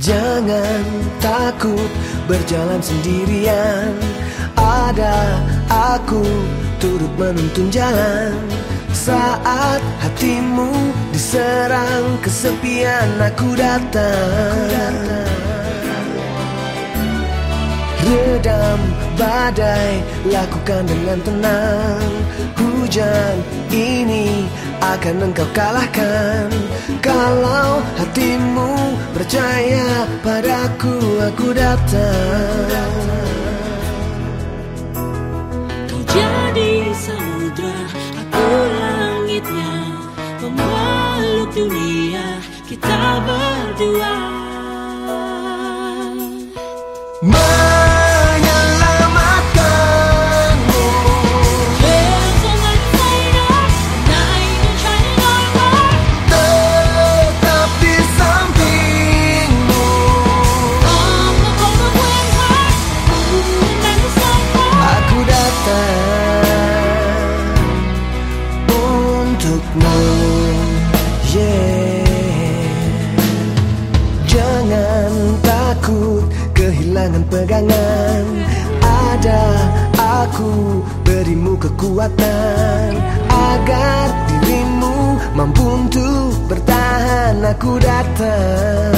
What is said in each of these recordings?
Jangan takut berjalan sendirian. Ada aku turut menuntun jalan. Saat hatimu diserang kesepian Aku datang. Redam badai lakukan dengan tenang. Hujan ini akan engkau kalahkan. Kalau hatimu percaya padaku aku datang. Kau jadi samudra, aku langitnya Memeluk dunia, kita berdua untukmu yeah. Jangan takut kehilangan pegangan. Ada aku berimu kekuatan. Agar dirimu mampu untuk bertahan Aku datang.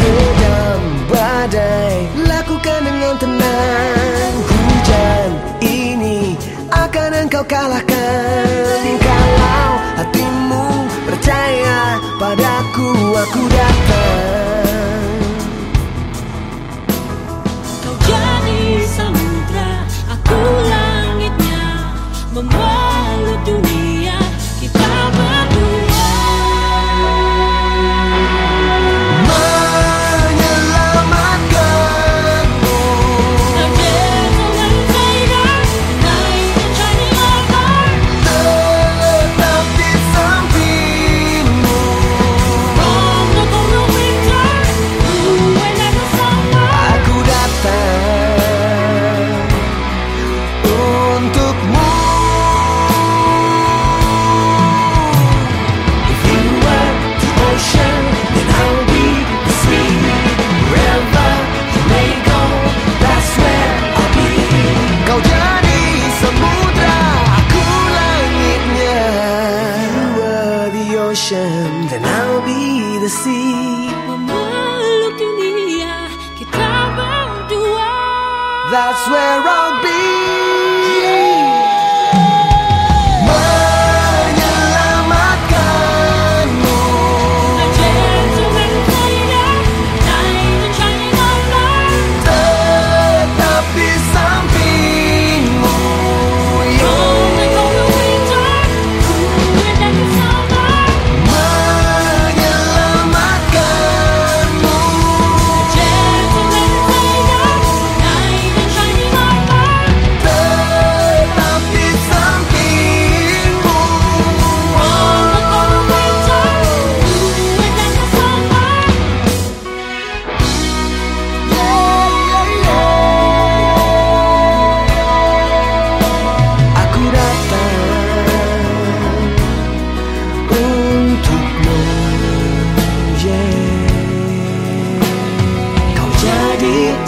Redam badai Lakukan dengan tenang Akan engkau kalahkan. Kalau hatimu then I'll be the sea That's where I'll be.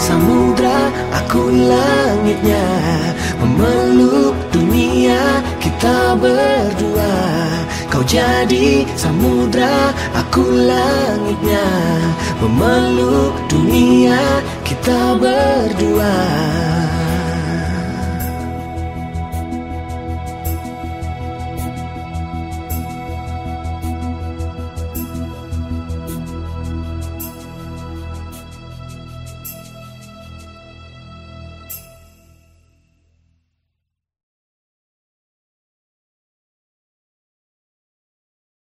Samudra, aku langitnya. Memeluk dunia, kita berdua. Kau jadi samudra, aku langitnya. Memeluk dunia, kita berdua